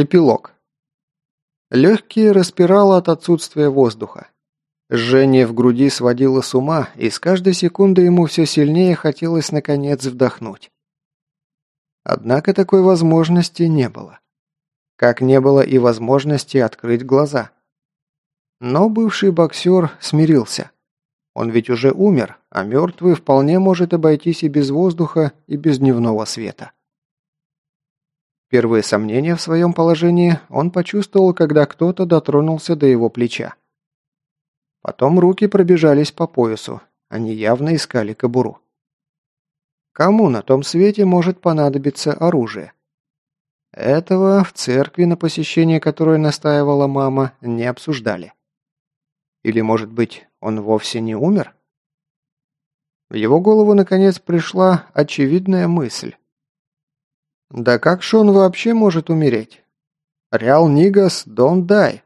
Эпилог. Легкие распирало от отсутствия воздуха. Жжение в груди сводило с ума, и с каждой секунды ему все сильнее хотелось наконец вдохнуть. Однако такой возможности не было. Как не было и возможности открыть глаза. Но бывший боксер смирился. Он ведь уже умер, а мертвый вполне может обойтись и без воздуха, и без дневного света. Первые сомнения в своем положении он почувствовал, когда кто-то дотронулся до его плеча. Потом руки пробежались по поясу. Они явно искали кобуру. Кому на том свете может понадобиться оружие? Этого в церкви, на посещение которой настаивала мама, не обсуждали. Или, может быть, он вовсе не умер? В его голову, наконец, пришла очевидная мысль. Да как же он вообще может умереть? Реал Нигас don't die.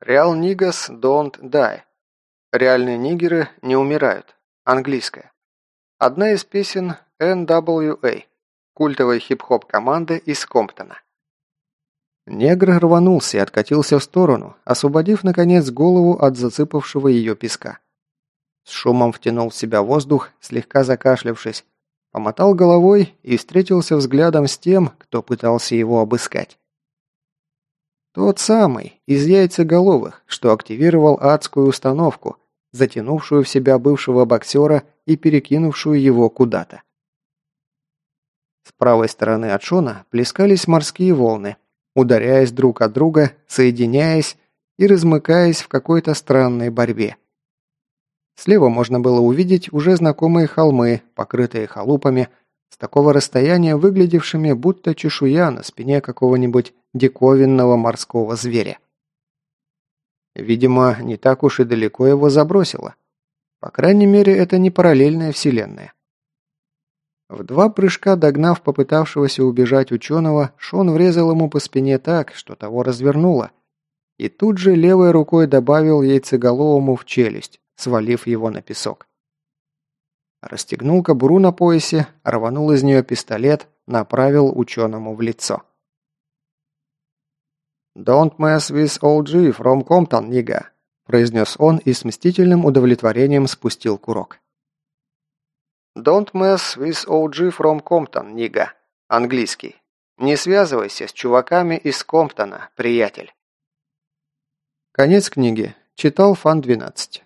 Реал Нигас don't die. Реальные нигеры не умирают. Английская. Одна из песен NWA, культовой хип-хоп команды из Комптона. Негр рванулся и откатился в сторону, освободив, наконец, голову от засыпавшего ее песка. С шумом втянул в себя воздух, слегка закашлявшись, Помотал головой и встретился взглядом с тем, кто пытался его обыскать. Тот самый, из яйцеголовых, что активировал адскую установку, затянувшую в себя бывшего боксера и перекинувшую его куда-то. С правой стороны от Шона плескались морские волны, ударяясь друг от друга, соединяясь и размыкаясь в какой-то странной борьбе. Слева можно было увидеть уже знакомые холмы, покрытые халупами, с такого расстояния выглядевшими будто чешуя на спине какого-нибудь диковинного морского зверя. Видимо, не так уж и далеко его забросило. По крайней мере, это не параллельная вселенная. В два прыжка догнав попытавшегося убежать ученого, Шон врезал ему по спине так, что того развернуло, и тут же левой рукой добавил яйцеголовому в челюсть свалив его на песок. Расстегнул кобуру на поясе, рванул из нее пистолет, направил ученому в лицо. «Don't mess with OG from Compton, нига», произнес он и с мстительным удовлетворением спустил курок. «Don't mess with OG from Compton, нига», английский. «Не связывайся с чуваками из Комптона, приятель». Конец книги. Читал Фан 12.